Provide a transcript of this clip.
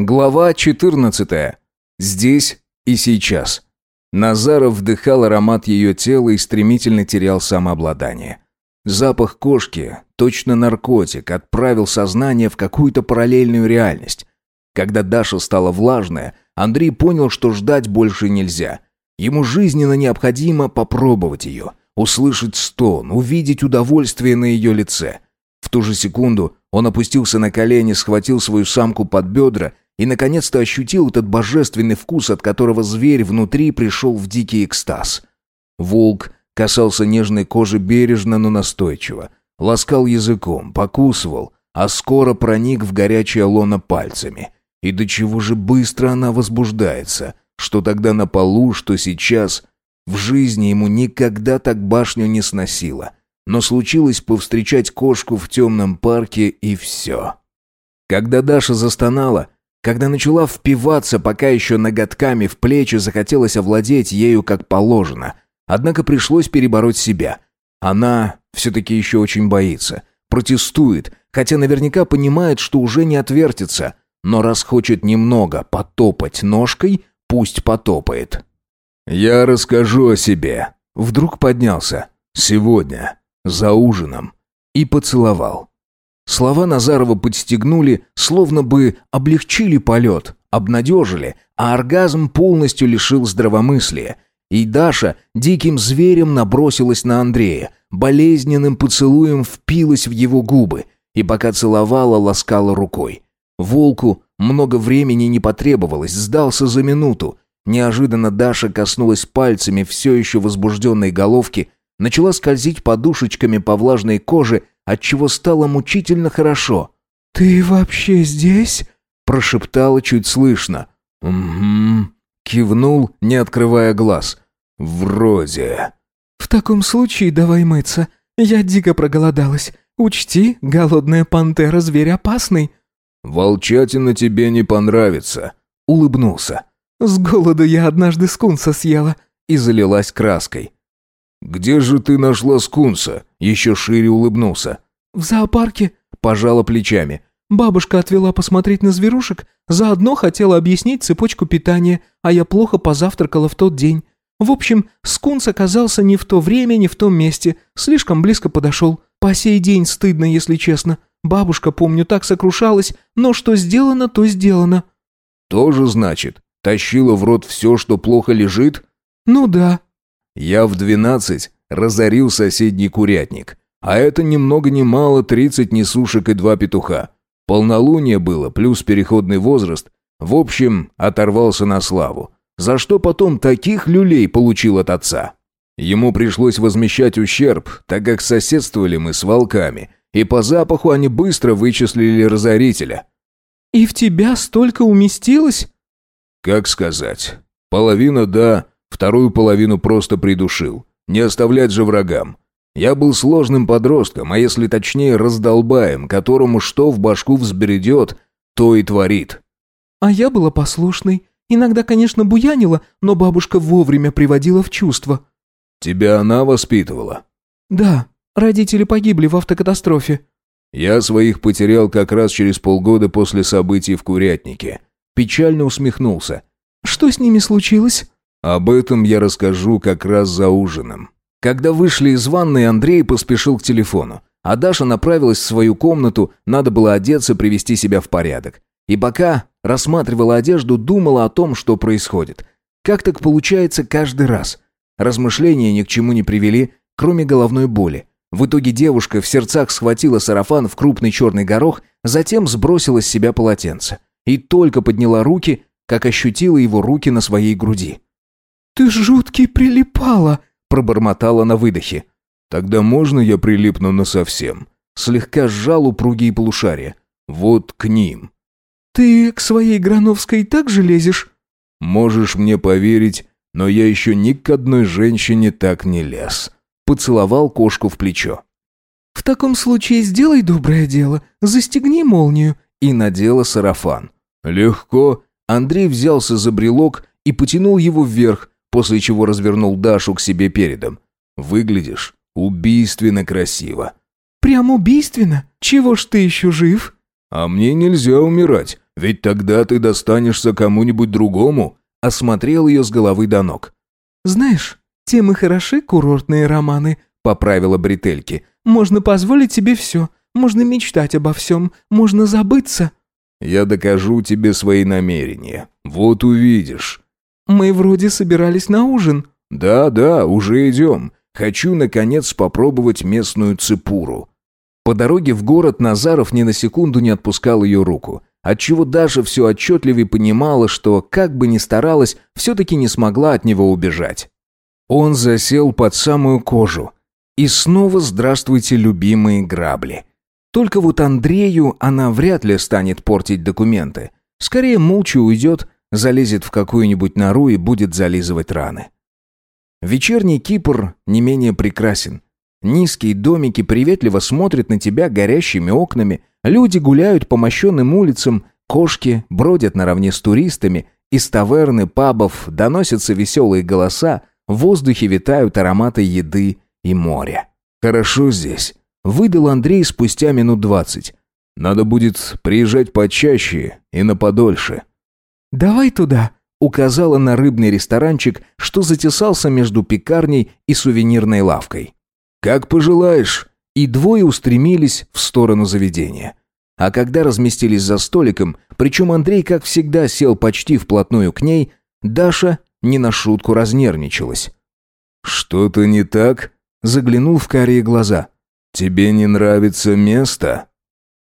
Глава 14. Здесь и сейчас. Назаров вдыхал аромат ее тела и стремительно терял самообладание. Запах кошки, точно наркотик, отправил сознание в какую-то параллельную реальность. Когда Даша стала влажная, Андрей понял, что ждать больше нельзя. Ему жизненно необходимо попробовать ее, услышать стон, увидеть удовольствие на ее лице. В ту же секунду он опустился на колени, схватил свою самку под бедра и, наконец-то, ощутил этот божественный вкус, от которого зверь внутри пришел в дикий экстаз. Волк касался нежной кожи бережно, но настойчиво, ласкал языком, покусывал, а скоро проник в горячее лоно пальцами. И до чего же быстро она возбуждается, что тогда на полу, что сейчас. В жизни ему никогда так башню не сносило. Но случилось повстречать кошку в темном парке, и все. Когда Даша застонала, когда начала впиваться, пока еще ноготками в плечи захотелось овладеть ею как положено. Однако пришлось перебороть себя. Она все-таки еще очень боится. Протестует, хотя наверняка понимает, что уже не отвертится. Но раз хочет немного потопать ножкой, пусть потопает. «Я расскажу о себе». Вдруг поднялся. «Сегодня. За ужином». И поцеловал. Слова Назарова подстегнули, словно бы облегчили полет, обнадежили, а оргазм полностью лишил здравомыслия. И Даша диким зверем набросилась на Андрея, болезненным поцелуем впилась в его губы и пока целовала, ласкала рукой. Волку много времени не потребовалось, сдался за минуту. Неожиданно Даша коснулась пальцами все еще возбужденной головки, начала скользить подушечками по влажной коже отчего стало мучительно хорошо. «Ты вообще здесь?» – прошептала чуть слышно. «Угу», – кивнул, не открывая глаз. «Вроде». «В таком случае давай мыться. Я дико проголодалась. Учти, голодная пантера – зверь опасный». «Волчатина тебе не понравится», – улыбнулся. «С голоду я однажды скунса съела» и залилась краской. «Где же ты нашла скунса?» Еще шире улыбнулся. «В зоопарке», – пожала плечами. «Бабушка отвела посмотреть на зверушек, заодно хотела объяснить цепочку питания, а я плохо позавтракала в тот день. В общем, скунс оказался не в то время, не в том месте, слишком близко подошел. По сей день стыдно, если честно. Бабушка, помню, так сокрушалась, но что сделано, то сделано». «Тоже, значит, тащила в рот все, что плохо лежит?» «Ну да», я в двенадцать разорил соседний курятник. А это ни много ни мало тридцать несушек и два петуха. Полнолуние было, плюс переходный возраст. В общем, оторвался на славу. За что потом таких люлей получил от отца. Ему пришлось возмещать ущерб, так как соседствовали мы с волками, и по запаху они быстро вычислили разорителя. «И в тебя столько уместилось?» «Как сказать. Половина да, Вторую половину просто придушил. Не оставлять же врагам. Я был сложным подростком, а если точнее раздолбаем, которому что в башку взбредет, то и творит. А я была послушной. Иногда, конечно, буянила, но бабушка вовремя приводила в чувство. Тебя она воспитывала? Да, родители погибли в автокатастрофе. Я своих потерял как раз через полгода после событий в Курятнике. Печально усмехнулся. Что с ними случилось? Об этом я расскажу как раз за ужином. Когда вышли из ванной, Андрей поспешил к телефону, а Даша направилась в свою комнату, надо было одеться, привести себя в порядок. И пока рассматривала одежду, думала о том, что происходит. Как так получается каждый раз? Размышления ни к чему не привели, кроме головной боли. В итоге девушка в сердцах схватила сарафан в крупный черный горох, затем сбросила с себя полотенце. И только подняла руки, как ощутила его руки на своей груди. «Ты жуткий прилипала!» – пробормотала на выдохе. «Тогда можно я прилипну насовсем?» Слегка сжал упругие полушария. «Вот к ним». «Ты к своей Грановской так же лезешь?» «Можешь мне поверить, но я еще ни к одной женщине так не лез». Поцеловал кошку в плечо. «В таком случае сделай доброе дело, застегни молнию». И надела сарафан. «Легко». Андрей взялся за брелок и потянул его вверх, после чего развернул Дашу к себе передом. «Выглядишь убийственно красиво». «Прям убийственно? Чего ж ты еще жив?» «А мне нельзя умирать. Ведь тогда ты достанешься кому-нибудь другому», осмотрел ее с головы до ног. «Знаешь, тем и хороши курортные романы», поправила Бретельки. «Можно позволить себе все. Можно мечтать обо всем. Можно забыться». «Я докажу тебе свои намерения. Вот увидишь». «Мы вроде собирались на ужин». «Да, да, уже идем. Хочу, наконец, попробовать местную цепуру». По дороге в город Назаров ни на секунду не отпускал ее руку, отчего Даша все отчетливее понимала, что, как бы ни старалась, все-таки не смогла от него убежать. Он засел под самую кожу. И снова здравствуйте, любимые грабли. Только вот Андрею она вряд ли станет портить документы. Скорее молча уйдет, залезет в какую-нибудь нору и будет зализывать раны. Вечерний Кипр не менее прекрасен. Низкие домики приветливо смотрят на тебя горящими окнами, люди гуляют по мощенным улицам, кошки бродят наравне с туристами, из таверны, пабов доносятся веселые голоса, в воздухе витают ароматы еды и моря. «Хорошо здесь», — выдал Андрей спустя минут двадцать. «Надо будет приезжать почаще и на подольше». «Давай туда», указала на рыбный ресторанчик, что затесался между пекарней и сувенирной лавкой. «Как пожелаешь!» И двое устремились в сторону заведения. А когда разместились за столиком, причем Андрей, как всегда, сел почти вплотную к ней, Даша не на шутку разнервничалась. «Что-то не так?» Заглянул в карие глаза. «Тебе не нравится место?»